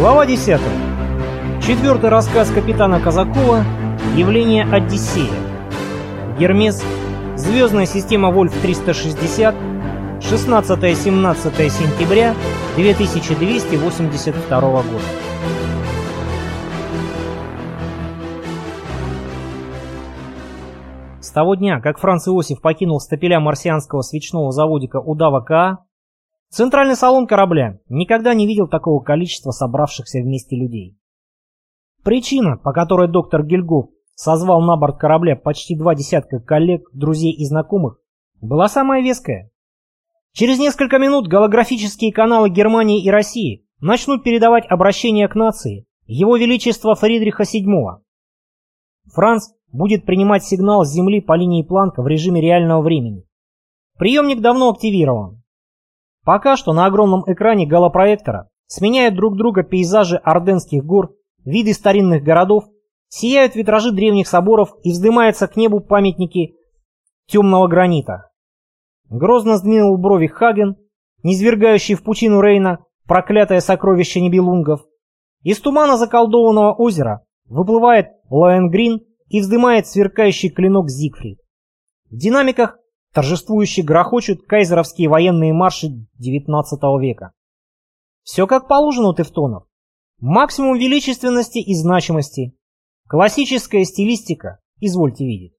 Глава 10. Четвертый рассказ капитана Казакова «Явление Одиссея». Гермес. Звездная система Вольф-360. 16-17 сентября 2282 года. С того дня, как Франц Иосиф покинул стапеля марсианского свечного заводика Удава КА, Центральный салон корабля никогда не видел такого количества собравшихся вместе людей. Причина, по которой доктор Гильгоф созвал на борт корабля почти два десятка коллег, друзей и знакомых, была самая веская. Через несколько минут голографические каналы Германии и России начнут передавать обращение к нации Его Величества Фридриха VII. Франц будет принимать сигнал с Земли по линии Планка в режиме реального времени. Приемник давно активирован. Пока что на огромном экране голопроектора сменяют друг друга пейзажи Орденских гор, виды старинных городов, сияют витражи древних соборов и вздымаются к небу памятники темного гранита. Грозно сдвинул брови Хаген, низвергающий в пучину Рейна проклятое сокровище небелунгов. Из тумана заколдованного озера выплывает Лоэнгрин и вздымает сверкающий клинок Зигфрид. В динамиках торжествующе грохочут кайзеровские военные марши XIX века. Все как положено у тевтонов. Максимум величественности и значимости. Классическая стилистика, извольте видеть.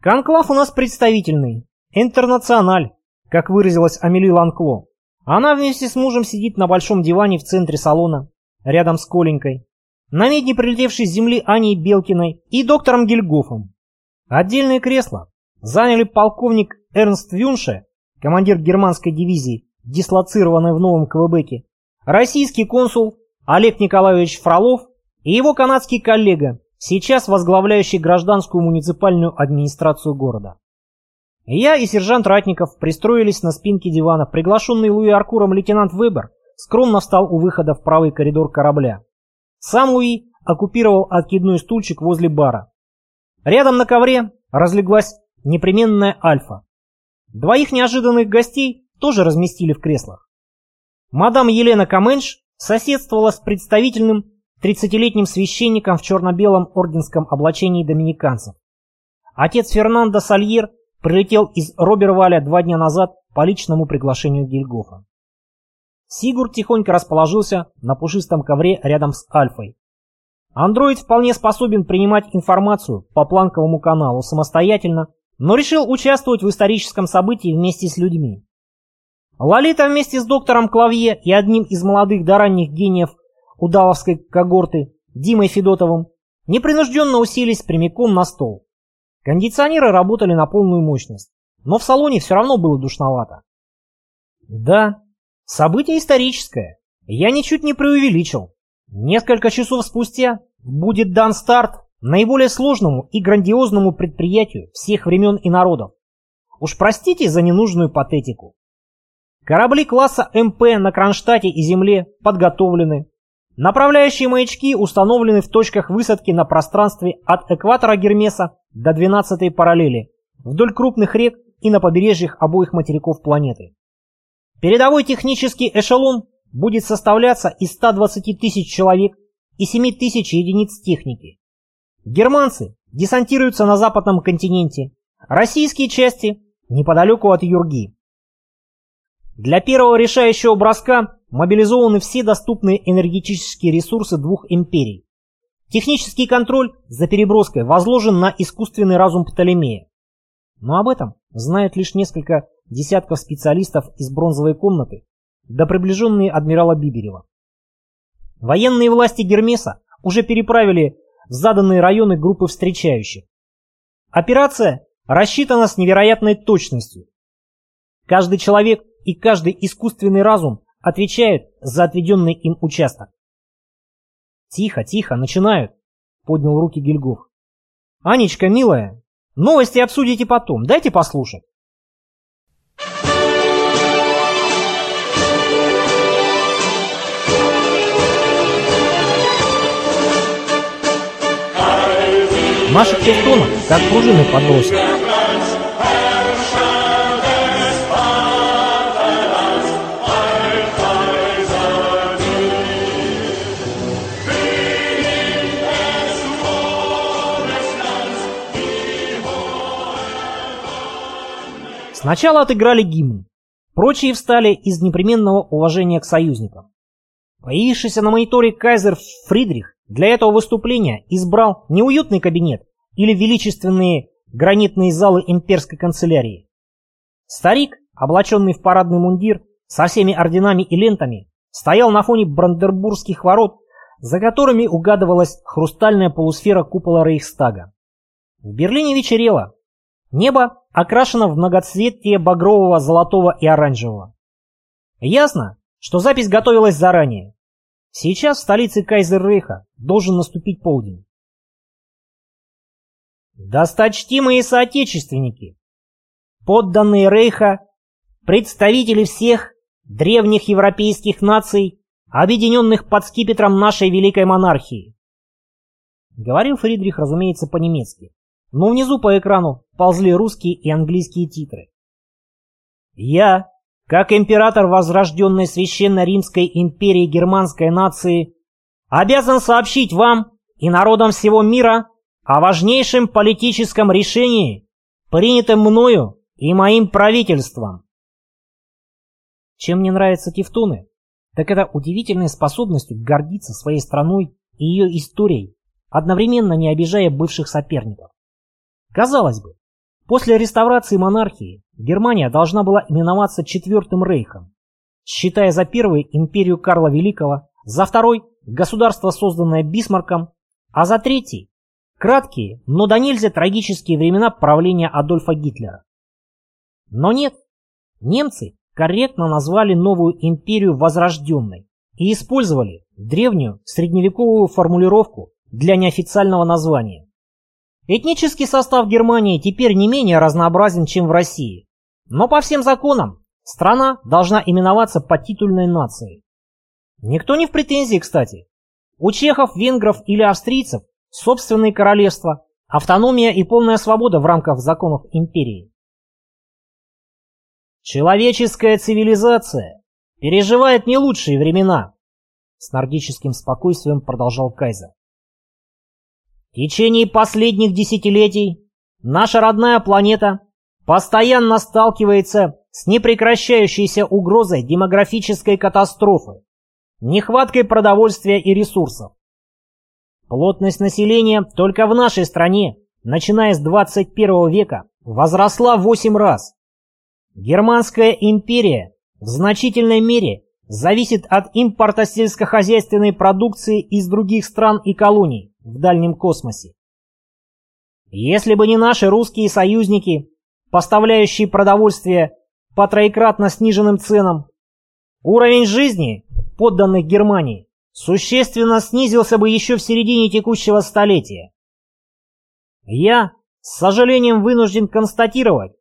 Конклав у нас представительный, интернациональ, как выразилась Амели Ланкло. Она вместе с мужем сидит на большом диване в центре салона, рядом с Коленькой, на медне прилетевшей с земли Аней Белкиной и доктором Гильгофом. Отдельные кресла, заняли полковник Эрнст Вюнше, командир германской дивизии, дислоцированной в Новом Квебеке, российский консул Олег Николаевич Фролов и его канадский коллега, сейчас возглавляющий гражданскую муниципальную администрацию города. Я и сержант Ратников пристроились на спинке дивана. Приглашенный Луи Аркуром лейтенант Вебер скромно встал у выхода в правый коридор корабля. Сам Луи оккупировал откидной стульчик возле бара. Рядом на ковре разлеглась непременная альфа. Двоих неожиданных гостей тоже разместили в креслах. Мадам Елена Каменш соседствовала с представительным 30-летним священником в черно-белом орденском облачении доминиканцев. Отец Фернандо Сальер прилетел из Роберваля два дня назад по личному приглашению Гильгофа. Сигурд тихонько расположился на пушистом ковре рядом с Альфой. Андроид вполне способен принимать информацию по планковому каналу самостоятельно но решил участвовать в историческом событии вместе с людьми. Лолита вместе с доктором Клавье и одним из молодых до ранних гениев удавовской когорты, Димой Федотовым, непринужденно уселись прямиком на стол. Кондиционеры работали на полную мощность, но в салоне все равно было душновато. Да, событие историческое, я ничуть не преувеличил. Несколько часов спустя будет дан старт наиболее сложному и грандиозному предприятию всех времен и народов. Уж простите за ненужную патетику. Корабли класса МП на Кронштадте и Земле подготовлены. Направляющие маячки установлены в точках высадки на пространстве от экватора Гермеса до 12-й параллели, вдоль крупных рек и на побережьях обоих материков планеты. Передовой технический эшелон будет составляться из 120 тысяч человек и 7 тысяч единиц техники. Германцы десантируются на западном континенте, российские части неподалеку от Юрги. Для первого решающего броска мобилизованы все доступные энергетические ресурсы двух империй. Технический контроль за переброской возложен на искусственный разум Птолемея. Но об этом знают лишь несколько десятков специалистов из бронзовой комнаты, да приближенные адмирала Биберева. Военные власти Гермеса уже переправили в заданные районы группы встречающих. Операция рассчитана с невероятной точностью. Каждый человек и каждый искусственный разум отвечают за отведенный им участок. «Тихо, тихо, начинают», — поднял руки Гильгоф. «Анечка, милая, новости обсудите потом, дайте послушать». Маша Пескова, как пружина подбросит. Сначала отыграли гимн. Прочие встали из непременного уважения к союзникам. Появившийся на мониторе кайзер Фридрих для этого выступления избрал не уютный кабинет или величественные гранитные залы имперской канцелярии. Старик, облаченный в парадный мундир со всеми орденами и лентами, стоял на фоне Брандербургских ворот, за которыми угадывалась хрустальная полусфера купола Рейхстага. В Берлине вечерело. Небо окрашено в многоцветие багрового, золотого и оранжевого. Ясно, что запись готовилась заранее. Сейчас в столице Кайзер-Рейха должен наступить полдень. Досточтимые соотечественники, подданные Рейха, представители всех древних европейских наций, объединенных под скипетром нашей великой монархии. Говорил Фридрих, разумеется, по-немецки, но внизу по экрану ползли русские и английские титры. Я, как император возрожденной священной Римской империи германской нации, обязан сообщить вам и народам всего мира о важнейшем политическом решении, принятом мною и моим правительством. Чем мне нравятся тевтоны, так это удивительной способностью гордиться своей страной и ее историей, одновременно не обижая бывших соперников. Казалось бы, после реставрации монархии Германия должна была именоваться Четвертым Рейхом, считая за первый империю Карла Великого, за второй – государство, созданное Бисмарком, а за третий – краткие, но до нельзя трагические времена правления Адольфа Гитлера. Но нет, немцы корректно назвали новую империю возрожденной и использовали древнюю средневековую формулировку для неофициального названия. Этнический состав Германии теперь не менее разнообразен, чем в России, но по всем законам страна должна именоваться подтитульной нацией. Никто не в претензии, кстати. У чехов, венгров или австрийцев собственные королевства, автономия и полная свобода в рамках законов империи. Человеческая цивилизация переживает не лучшие времена, с нордическим спокойствием продолжал Кайзер. В течение последних десятилетий наша родная планета постоянно сталкивается с непрекращающейся угрозой демографической катастрофы, нехваткой продовольствия и ресурсов. Плотность населения только в нашей стране, начиная с 21 века, возросла в 8 раз. Германская империя в значительной мере зависит от импорта сельскохозяйственной продукции из других стран и колоний в дальнем космосе. Если бы не наши русские союзники, поставляющие продовольствие по троекратно сниженным ценам, уровень жизни подданных Германии существенно снизился бы еще в середине текущего столетия. Я, с сожалением, вынужден констатировать,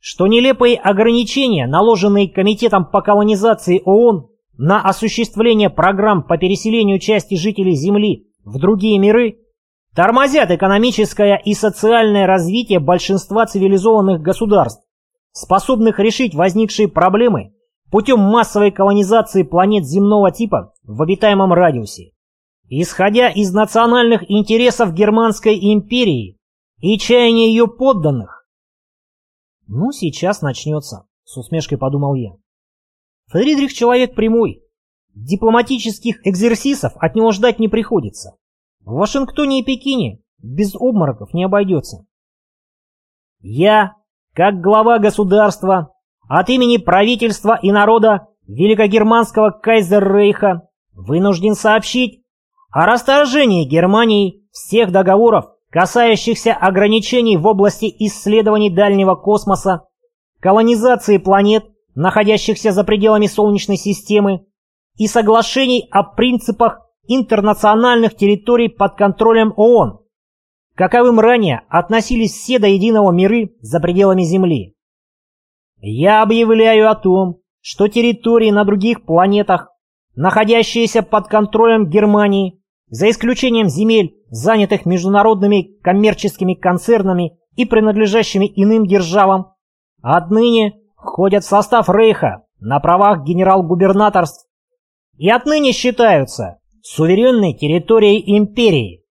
что нелепые ограничения, наложенные Комитетом по колонизации ООН на осуществление программ по переселению части жителей Земли в другие миры, тормозят экономическое и социальное развитие большинства цивилизованных государств, способных решить возникшие проблемы путем массовой колонизации планет земного типа в обитаемом радиусе. Исходя из национальных интересов Германской империи и чаяния ее подданных, «Ну, сейчас начнется», — с усмешкой подумал я. Фридрих человек прямой. Дипломатических экзерсисов от него ждать не приходится. В Вашингтоне и Пекине без обмороков не обойдется. Я, как глава государства, от имени правительства и народа Великогерманского Кайзеррейха вынужден сообщить о расторжении Германии всех договоров касающихся ограничений в области исследований дальнего космоса, колонизации планет, находящихся за пределами Солнечной системы, и соглашений о принципах интернациональных территорий под контролем ООН, каковым ранее относились все до единого миры за пределами Земли. Я объявляю о том, что территории на других планетах, находящиеся под контролем Германии, за исключением земель, занятых международными коммерческими концернами и принадлежащими иным державам, отныне входят в состав Рейха на правах генерал-губернаторств и отныне считаются суверенной территорией империи.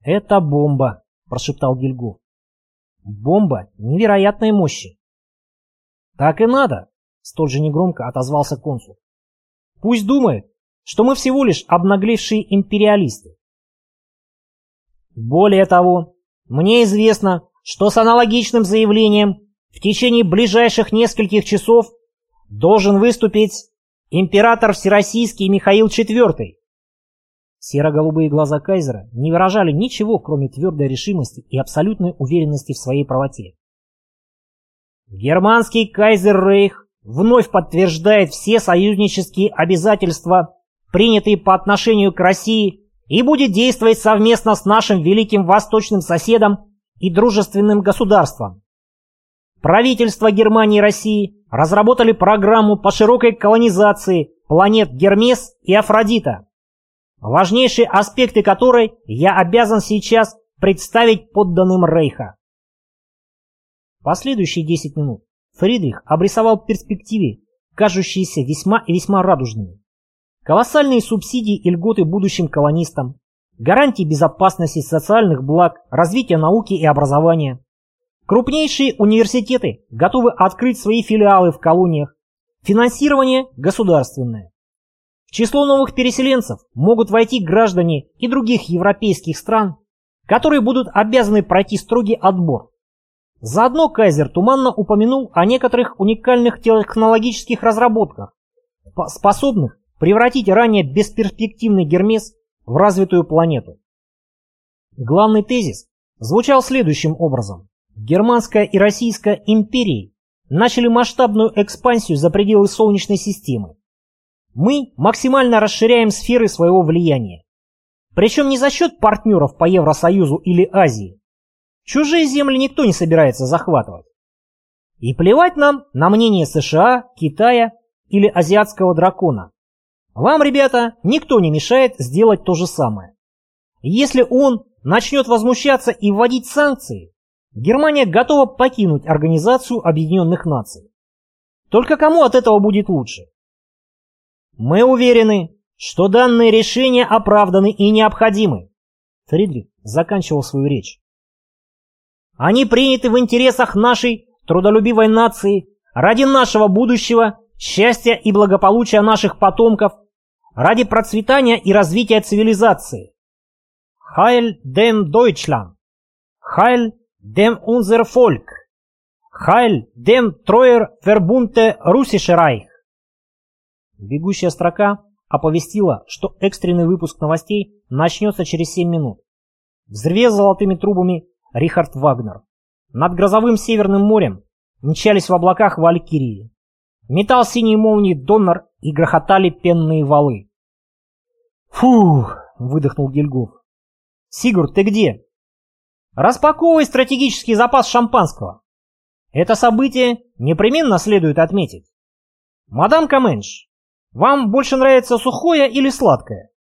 «Это бомба», — прошептал Гильгу. «Бомба невероятной мощи. Так и надо, столь же негромко отозвался консул. Пусть думает, что мы всего лишь обнаглевшие империалисты. Более того, мне известно, что с аналогичным заявлением в течение ближайших нескольких часов должен выступить император Всероссийский Михаил IV. Серо-голубые глаза кайзера не выражали ничего, кроме твердой решимости и абсолютной уверенности в своей правоте. Германский кайзер Рейх вновь подтверждает все союзнические обязательства, принятые по отношению к России, и будет действовать совместно с нашим великим восточным соседом и дружественным государством. Правительства Германии и России разработали программу по широкой колонизации планет Гермес и Афродита, важнейшие аспекты которой я обязан сейчас представить подданным Рейха. Последующие 10 минут Фридрих обрисовал перспективы, кажущиеся весьма и весьма радужными. Колоссальные субсидии и льготы будущим колонистам, гарантии безопасности социальных благ, развития науки и образования. Крупнейшие университеты готовы открыть свои филиалы в колониях. Финансирование государственное. В число новых переселенцев могут войти граждане и других европейских стран, которые будут обязаны пройти строгий отбор. Заодно Кайзер туманно упомянул о некоторых уникальных технологических разработках, способных превратить ранее бесперспективный Гермес в развитую планету. Главный тезис звучал следующим образом. Германская и Российская империи начали масштабную экспансию за пределы Солнечной системы. Мы максимально расширяем сферы своего влияния. Причем не за счет партнеров по Евросоюзу или Азии. Чужие земли никто не собирается захватывать. И плевать нам на мнение США, Китая или азиатского дракона. Вам, ребята, никто не мешает сделать то же самое. Если он начнет возмущаться и вводить санкции, Германия готова покинуть Организацию Объединенных Наций. Только кому от этого будет лучше? Мы уверены, что данные решения оправданы и необходимы. Фридрих заканчивал свою речь. Они приняты в интересах нашей трудолюбивой нации, ради нашего будущего, счастья и благополучия наших потомков ради процветания и развития цивилизации. Heil dem Deutschland! Heil dem unser Volk! Heil dem treuer Verbunte Russische Reich! Бегущая строка оповестила, что экстренный выпуск новостей начнется через 7 минут. Взревел золотыми трубами Рихард Вагнер. Над грозовым Северным морем мчались в облаках валькирии. Метал синей молнии Доннер и грохотали пенные валы. «Фух!» — выдохнул Гильгоф. «Сигурд, ты где?» «Распаковывай стратегический запас шампанского. Это событие непременно следует отметить. Мадам Каменш, вам больше нравится сухое или сладкое?»